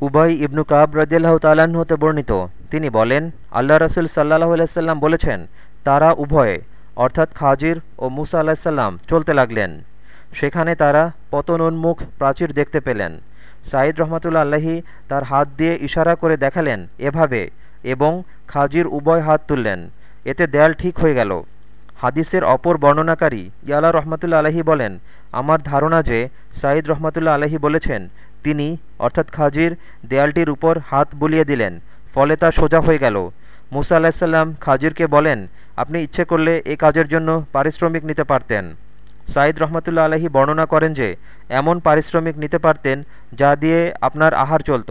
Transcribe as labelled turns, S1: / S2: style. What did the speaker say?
S1: উবাই ইবনু কাব রদিয়াল্লাহ তাল্লাহ্ন হতে বর্ণিত। তিনি বলেন, আল্লাহ রসুল সাল্লাহ আলাইসাল্লাম বলেছেন, তারা উভয়ে, অর্থাৎ খাজির ও মুসা আলাহিসাল্লাম চলতে লাগলেন। সেখানে তারা পতনোন্মুখ প্রাচীর দেখতে পেলেন। সাঈদ রহমতুল্লা আল্লাহি তার হাত দিয়ে ইশারা করে দেখালেন এভাবে এবং খাজির উভয় হাত তুললেন। এতে দেয়াল ঠিক হয়ে গেল। হাদিসের অপর বর্ণনাকারী ইয়ালা রহমতুল্লা আলহী বলেন, আমার ধারণা যে সাঈদ রহমতুল্লা আলহী বলেছেন, তিনি, অর্থাৎ খাজির, দেয়ালটির উপর হাত বুলিয়ে দিলেন, ফলে তা সোজা হয়ে গেল। মুসা আলাহিসাল্লাম খাজিরকে বলেন, আপনি ইচ্ছে করলে এ কাজের জন্য পারিশ্রমিক নিতে পারতেন। সাঈদ রহমতুল্লা আলহী বর্ণনা করেন যে, এমন পারিশ্রমিক নিতে পারতেন যা দিয়ে আপনার আহার চলত।